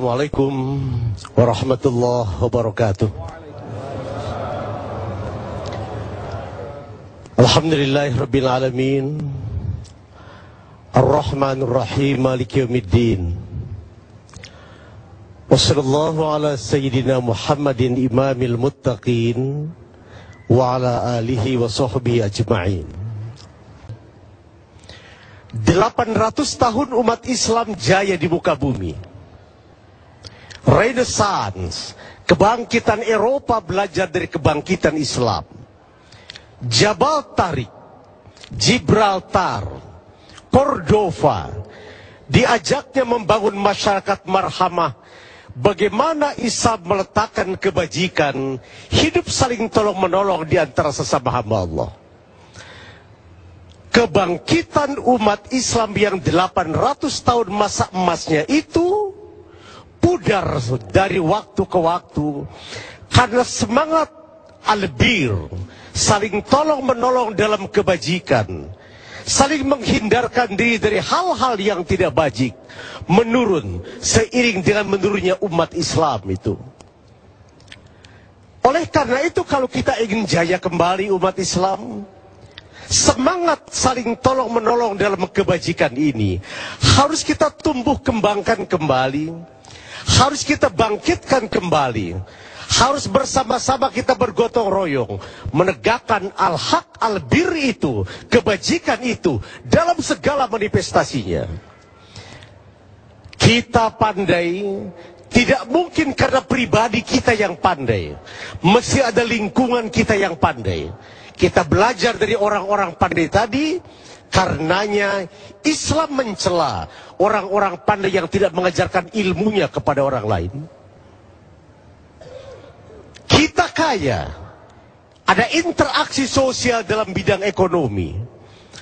Assalamualaikum warahmatullahi wabarakatuh. Alhamdulillahi rabbil alamin. Ar-Rahmanir Rahim Maliki yaumiddin. Wassallallahu ala sayyidina Muhammadin imamil muttaqin wa ala alihi wa sahbihi ajma'in. 800 tahun umat Islam jaya di muka bumi. Renaissance, kebangkitan Eropa belajar dari kebangkitan Islam. Jabal Tarik, Gibraltar, Cordova, diajaknya membangun masyarakat marhamah. Bagaimana Islam meletakkan kebajikan, hidup saling tolong menolong di antara sesama hamba Allah kebangkitan umat Islam yang 800 tahun masa emasnya itu pudar dari waktu ke waktu. Karena semangat albir saling tolong menolong dalam kebajikan saling menghindarkan diri dari hal-hal yang tidak bajik menurun seiring dengan menurunnya umat Islam itu. Oleh karena itu kalau kita ingin jaya kembali umat Islam semangat saling tolong menolong dalam kebajikan ini harus kita tumbuh kembangkan kembali, harus kita bangkitkan kembali, harus bersama-sama kita bergotong royong menegakkan al-haq al-bir itu, kebajikan itu dalam segala manifestasinya. Kita pandai tidak mungkin karena pribadi kita yang pandai. Mesti ada lingkungan kita yang pandai. Kita belajar dari orang-orang pandai tadi, karenanya Islam mencela orang-orang pandai yang tidak mengajarkan ilmunya kepada orang lain. Kita kaya, ada interaksi sosial dalam bidang ekonomi.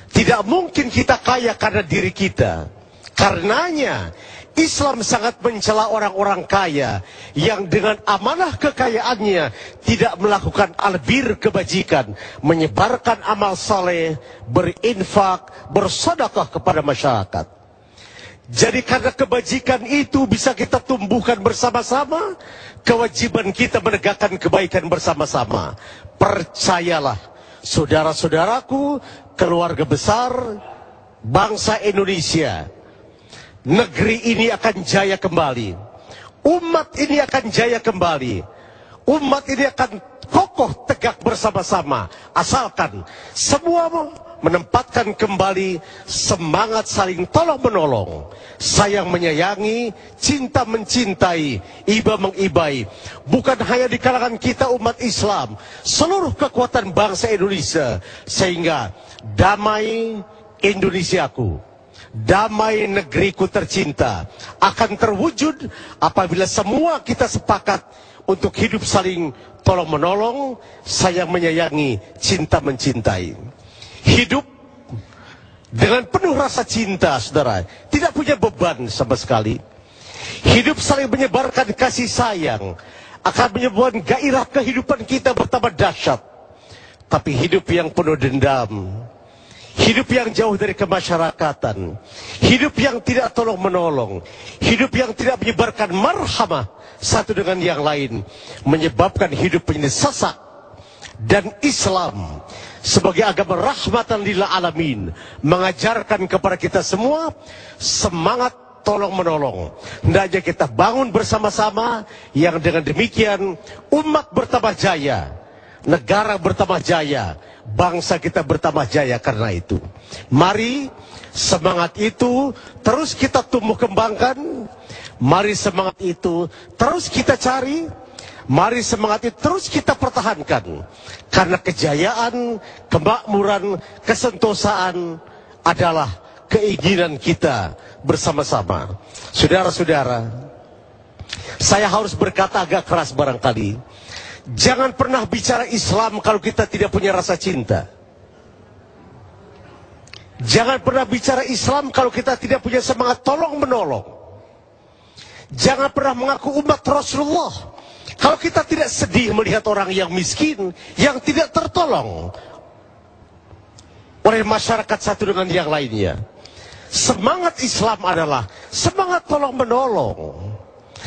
Tidak mungkin kita kaya karena diri kita. Karenanya Islam sangat mencela orang-orang kaya yang dengan amanah kekayaannya tidak melakukan albir kebajikan, menyebarkan amal saleh, berinfak, bersedekah kepada masyarakat. Jadi karena kebajikan itu bisa kita tumbuhkan bersama-sama, kewajiban kita menegakkan kebaikan bersama-sama. Percayalah, saudara-saudaraku, keluarga besar, bangsa Indonesia, negeri ini akan jaya kembali. Umat ini akan jaya kembali. Umat ini akan kokoh tegak bersama-sama. Asalkan semua menempatkan kembali semangat saling tolong menolong. Sayang menyayangi, cinta mencintai, iba mengibai. Bukan hanya di kalangan kita umat Islam, seluruh kekuatan bangsa Indonesia. Sehingga damai Indonesiaku damai negeriku tercinta akan terwujud apabila semua kita sepakat untuk hidup saling tolong menolong, sayang menyayangi, cinta mencintai. Hidup dengan penuh rasa cinta, saudara, tidak punya beban sama sekali. Hidup saling menyebarkan kasih sayang akan menyebabkan gairah kehidupan kita bertambah dahsyat. Tapi hidup yang penuh dendam, Hidup yang jauh dari kemasyarakatan. Hidup yang tidak tolong menolong. Hidup yang tidak menyebarkan marhamah satu dengan yang lain. Menyebabkan hidup ini sesak. Dan Islam sebagai agama rahmatan lil alamin. Mengajarkan kepada kita semua semangat tolong menolong. Hendaknya kita bangun bersama-sama yang dengan demikian umat bertambah jaya. Negara bertambah jaya bangsa kita bertambah jaya karena itu. Mari semangat itu terus kita tumbuh kembangkan. Mari semangat itu terus kita cari. Mari semangat itu terus kita pertahankan. Karena kejayaan, kemakmuran, kesentosaan adalah keinginan kita bersama-sama. Saudara-saudara, saya harus berkata agak keras barangkali. Jangan pernah bicara Islam kalau kita tidak punya rasa cinta. Jangan pernah bicara Islam kalau kita tidak punya semangat tolong menolong. Jangan pernah mengaku umat Rasulullah kalau kita tidak sedih melihat orang yang miskin, yang tidak tertolong oleh masyarakat satu dengan yang lainnya. Semangat Islam adalah semangat tolong menolong.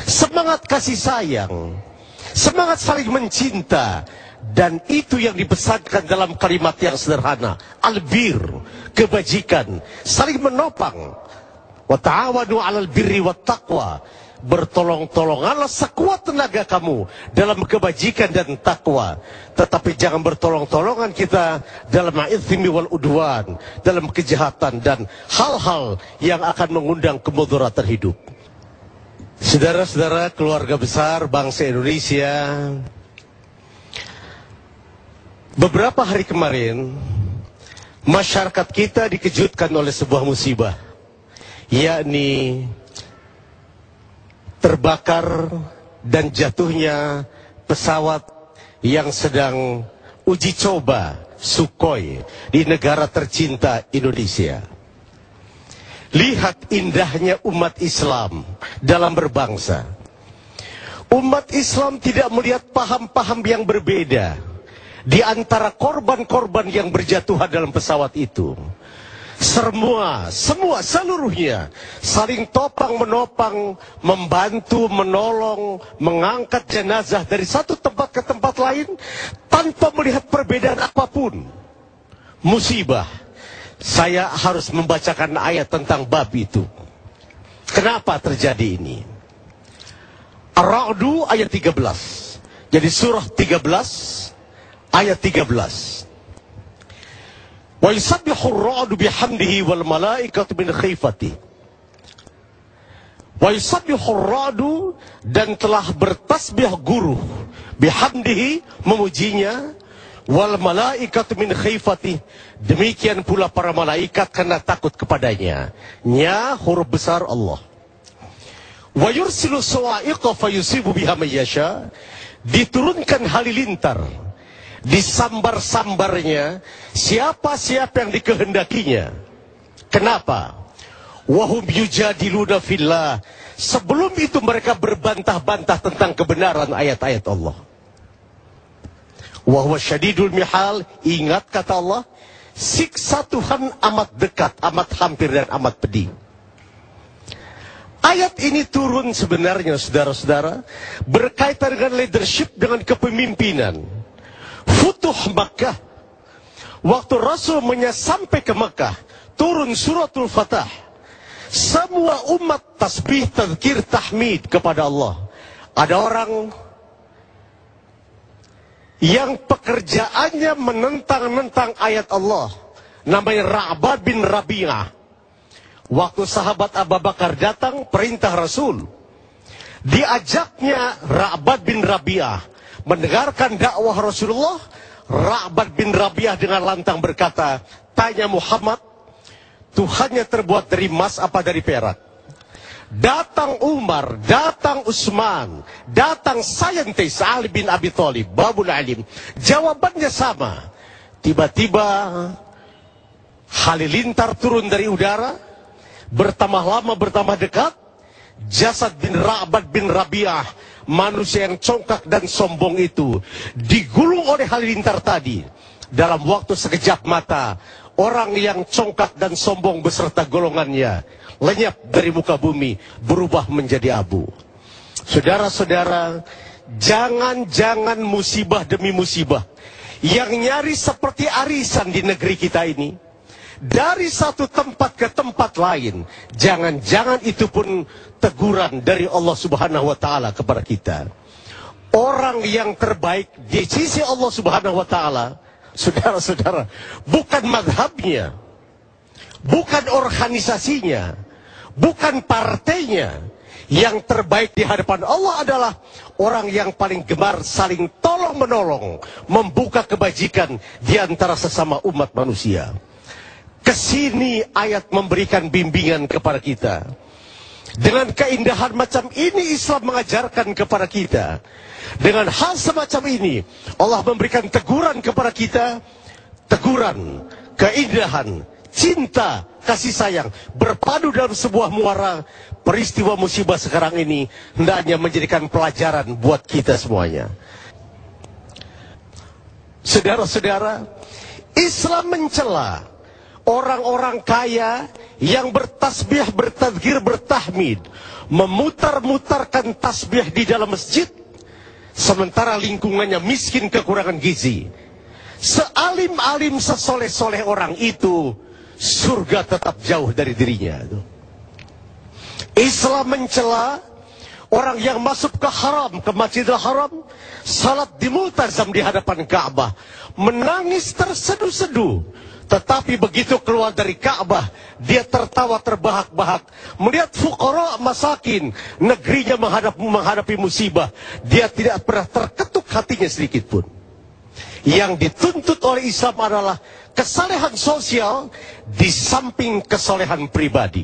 semangat kasih sayang, semangat saling mencinta, dan itu yang dipesankan dalam kalimat yang sederhana, albir, kebajikan, saling menopang. Wa ta'awanu 'alal birri wat taqwa. Bertolong-tolonganlah sekuat tenaga kamu dalam kebajikan dan takwa. Tetapi jangan bertolong-tolongan kita dalam ithmi wal udwan, dalam kejahatan dan hal-hal yang akan mengundang kemudaratan hidup. Saudara-saudara keluarga besar bangsa Indonesia, beberapa hari kemarin masyarakat kita dikejutkan oleh sebuah musibah, yakni terbakar dan jatuhnya pesawat yang sedang uji coba Sukhoi di negara tercinta Indonesia. Lihat indahnya umat Islam dalam berbangsa. Umat Islam tidak melihat paham-paham yang berbeda di antara korban-korban yang berjatuhan dalam pesawat itu semua, semua seluruhnya saling topang menopang, membantu, menolong, mengangkat jenazah dari satu tempat ke tempat lain tanpa melihat perbedaan apa pun. Musibah. Saya harus membacakan ayat tentang bab itu. Kenapa terjadi ini? Ar-Ra'du ayat 13. Jadi surah 13 ayat 13. Wa yusabbihu ar-ra'du bihamdihi wal malaikatu min khifati. Wa yusabbihu ar-ra'du dan telah bertasbih guru bihamdihi memujinya wal malaikatu min khifati. Demikian pula para malaikat karena takut kepadanya. Nya huruf besar Allah. Wa yursilu sawa'iqa fayusibu biha mayyasha. Diturunkan halilintar disambar-sambarnya siapa-siapa yang dikehendakinya. Kenapa? Wahum yujadiluna fillah. Sebelum itu mereka berbantah-bantah tentang kebenaran ayat-ayat Allah. Wahwa syadidul mihal, ingat kata Allah, siksa Tuhan amat dekat, amat hampir dan amat pedih. Ayat ini turun sebenarnya saudara-saudara berkaitan dengan leadership dengan kepemimpinan. Futuh Makkah. Waktu Rasul sampai ke Makkah, turun suratul Fatah. Semua umat tasbih, tazkir, tahmid kepada Allah. Ada orang yang pekerjaannya menentang-nentang ayat Allah. Namanya Ra'bad bin Rabi'ah. Waktu sahabat Abu Bakar datang, perintah Rasul. Diajaknya Ra'bad bin Rabi'ah mendengarkan dakwah Rasulullah, Ra'bad bin Rabiah dengan lantang berkata, tanya Muhammad, Tuhannya terbuat dari emas apa dari perak? Datang Umar, datang Utsman, datang saintis Ali bin Abi Thalib, Babul Alim. Jawabannya sama. Tiba-tiba halilintar turun dari udara, bertambah lama bertambah dekat, jasad bin Ra'bad bin Rabiah manusia yang congkak dan sombong itu digulung oleh halilintar tadi dalam waktu sekejap mata orang yang congkak dan sombong beserta golongannya lenyap dari muka bumi berubah menjadi abu saudara-saudara jangan-jangan musibah demi musibah yang nyaris seperti arisan di negeri kita ini dari satu tempat ke tempat lain. Jangan-jangan itu pun teguran dari Allah Subhanahu wa taala kepada kita. Orang yang terbaik di sisi Allah Subhanahu wa taala, saudara-saudara, bukan madhabnya, bukan organisasinya, bukan partainya. Yang terbaik di hadapan Allah adalah orang yang paling gemar saling tolong menolong, membuka kebajikan di antara sesama umat manusia. Ke sini ayat memberikan bimbingan kepada kita. Dengan keindahan macam ini Islam mengajarkan kepada kita. Dengan hal semacam ini Allah memberikan teguran kepada kita. Teguran, keindahan, cinta, kasih sayang. Berpadu dalam sebuah muara. Peristiwa musibah sekarang ini hendaknya menjadikan pelajaran buat kita semuanya. Saudara-saudara, Islam mencela orang-orang kaya yang bertasbih, bertadgir, bertahmid, memutar-mutarkan tasbih di dalam masjid, sementara lingkungannya miskin kekurangan gizi. Sealim-alim sesoleh-soleh orang itu, surga tetap jauh dari dirinya. Islam mencela orang yang masuk ke haram, ke Masjidil Haram, salat di multazam di hadapan Ka'bah, menangis terseduh-seduh. Tetapi begitu keluar dari Ka'bah, dia tertawa terbahak-bahak. Melihat fukara masakin, negerinya menghadapi, menghadapi musibah. Dia tidak pernah terketuk hatinya sedikit pun. Yang dituntut oleh Islam adalah kesalehan sosial di samping kesalehan pribadi.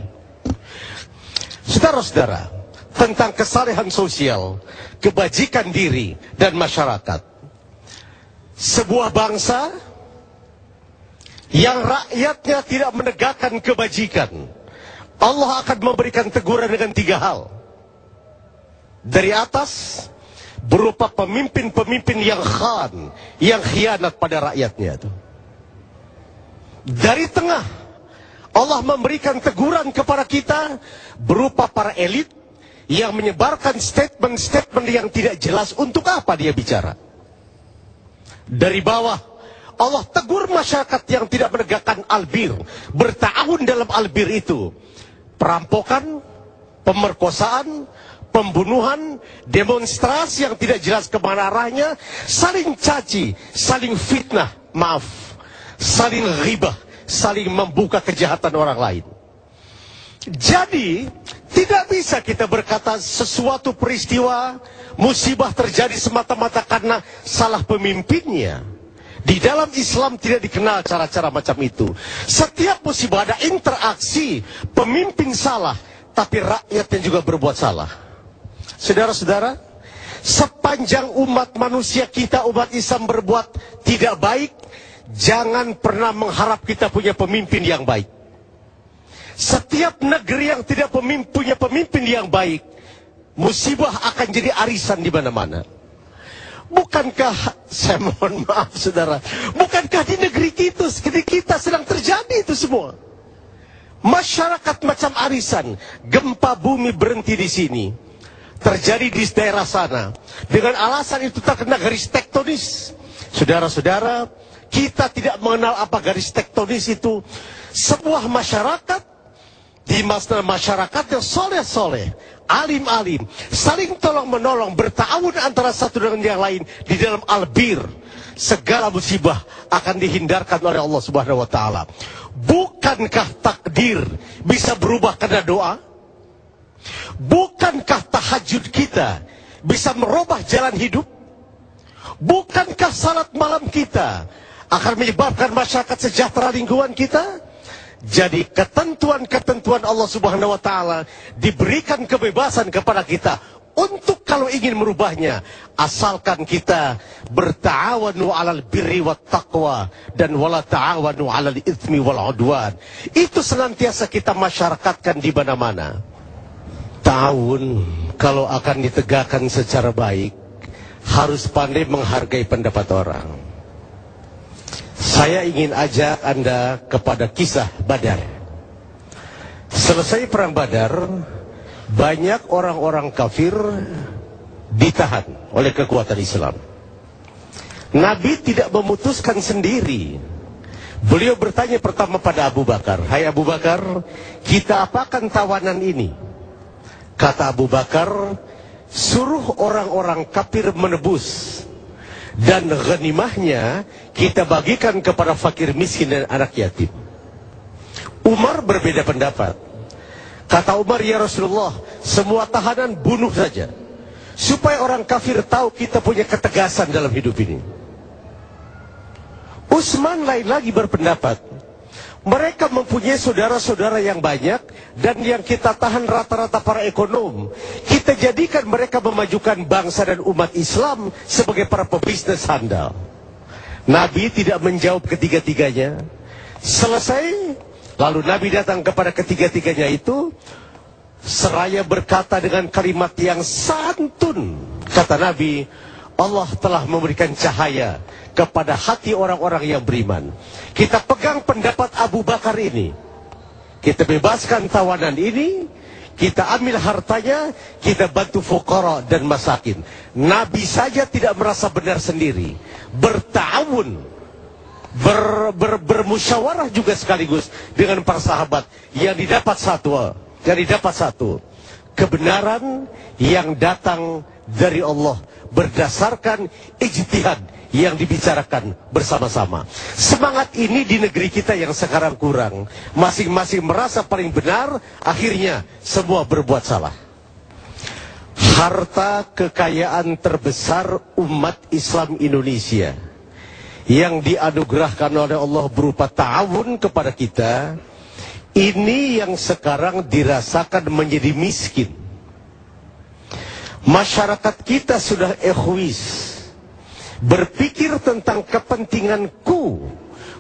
Saudara-saudara, tentang kesalehan sosial, kebajikan diri dan masyarakat. Sebuah bangsa yang rakyatnya tidak menegakkan kebajikan, Allah akan memberikan teguran dengan tiga hal. Dari atas, berupa pemimpin-pemimpin yang khan, yang khianat pada rakyatnya. Dari tengah, Allah memberikan teguran kepada kita berupa para elit yang menyebarkan statement-statement yang tidak jelas untuk apa dia bicara. Dari bawah, Allah tegur masyarakat yang tidak menegakkan albir, bertahun dalam albir itu. Perampokan, pemerkosaan, pembunuhan, demonstrasi yang tidak jelas ke mana arahnya, saling caci, saling fitnah, maaf, saling ribah, saling membuka kejahatan orang lain. Jadi, tidak bisa kita berkata sesuatu peristiwa, musibah terjadi semata-mata karena salah pemimpinnya. Di dalam Islam tidak dikenal cara-cara macam itu. Setiap musibah ada interaksi, pemimpin salah, tapi rakyatnya juga berbuat salah. Saudara-saudara, sepanjang umat manusia kita, umat Islam berbuat tidak baik, jangan pernah mengharap kita punya pemimpin yang baik. Setiap negeri yang tidak punya pemimpin yang baik, musibah akan jadi arisan di mana-mana. Bukankah, saya mohon maaf saudara, bukankah di negeri kita, di kita sedang terjadi itu semua? Masyarakat macam arisan, gempa bumi berhenti di sini. Terjadi di daerah sana. Dengan alasan itu terkena garis tektonis. Saudara-saudara, kita tidak mengenal apa garis tektonis itu. Sebuah masyarakat, di masyarakat yang soleh-soleh, alim-alim, saling tolong-menolong, bertawun antara satu dengan yang lain di dalam albir. Segala musibah akan dihindarkan oleh Allah Subhanahu wa taala. Bukankah takdir bisa berubah karena doa? Bukankah tahajud kita bisa merubah jalan hidup? Bukankah salat malam kita akan menyebabkan masyarakat sejahtera lingkungan kita? Jadi ketentuan-ketentuan Allah Subhanahu wa taala diberikan kebebasan kepada kita untuk kalau ingin merubahnya asalkan kita bertawanu 'alal birri wat taqwa dan wala ta'awanu 'alal itsmi wal 'udwan. Itu senantiasa kita masyarakatkan di mana-mana. Tahun kalau akan ditegakkan secara baik harus pandai menghargai pendapat orang. Saya ingin ajak Anda kepada kisah Badar. Selesai perang Badar, banyak orang-orang kafir ditahan oleh kekuatan Islam. Nabi tidak memutuskan sendiri. Beliau bertanya pertama pada Abu Bakar, "Hai Abu Bakar, kita apakan tawanan ini?" Kata Abu Bakar, "Suruh orang-orang kafir menebus dan ghanimahnya kita bagikan kepada fakir miskin dan anak yatim. Umar berbeda pendapat. Kata Umar, ya Rasulullah, semua tahanan bunuh saja. Supaya orang kafir tahu kita punya ketegasan dalam hidup ini. Utsman lain lagi berpendapat, mereka mempunyai saudara-saudara yang banyak dan yang kita tahan rata-rata para ekonom. Kita jadikan mereka memajukan bangsa dan umat Islam sebagai para pebisnis handal. Nabi tidak menjawab ketiga-tiganya. Selesai, lalu Nabi datang kepada ketiga-tiganya itu seraya berkata dengan kalimat yang santun. Kata Nabi, Allah telah memberikan cahaya kepada hati orang-orang yang beriman. Kita pegang pendapat Abu Bakar ini. Kita bebaskan tawanan ini, kita ambil hartanya, kita bantu fukara dan masakin. Nabi saja tidak merasa benar sendiri. Bertawun, ber, ber, bermusyawarah juga sekaligus dengan para sahabat yang didapat satu, yang didapat satu kebenaran yang datang dari Allah berdasarkan ijtihad yang dibicarakan bersama-sama. Semangat ini di negeri kita yang sekarang kurang. Masing-masing merasa paling benar, akhirnya semua berbuat salah. Harta kekayaan terbesar umat Islam Indonesia yang dianugerahkan oleh Allah berupa ta'awun kepada kita, ini yang sekarang dirasakan menjadi miskin. Masyarakat kita sudah egois. Berpikir tentang kepentinganku,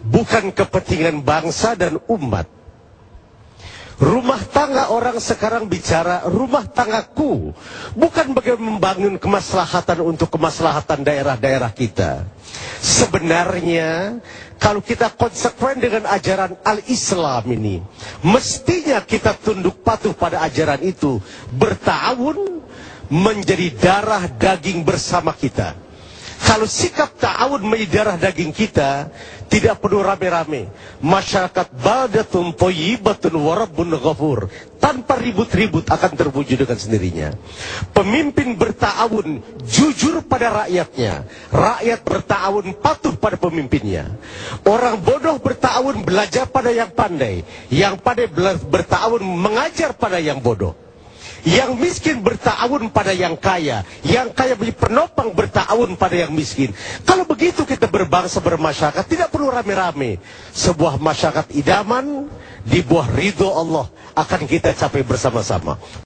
bukan kepentingan bangsa dan umat. Rumah tangga orang sekarang bicara rumah tanggaku, bukan bagaimana membangun kemaslahatan untuk kemaslahatan daerah-daerah kita. Sebenarnya kalau kita konsekuen dengan ajaran al-Islam ini, mestinya kita tunduk patuh pada ajaran itu, bertahun menjadi darah daging bersama kita. Kalau sikap ta'awun menjadi darah daging kita, tidak perlu rame-rame. Masyarakat baldatun toyibatun warabun ghafur. Tanpa ribut-ribut akan terwujud dengan sendirinya. Pemimpin berta'awun jujur pada rakyatnya. Rakyat berta'awun patuh pada pemimpinnya. Orang bodoh berta'awun belajar pada yang pandai. Yang pandai berta'awun mengajar pada yang bodoh. Yang miskin bertawun pada yang kaya. Yang kaya beli penopang bertawun pada yang miskin. Kalau begitu kita berbangsa bermasyarakat, tidak perlu rame-rame. Sebuah masyarakat idaman, di buah ridho Allah akan kita capai bersama-sama.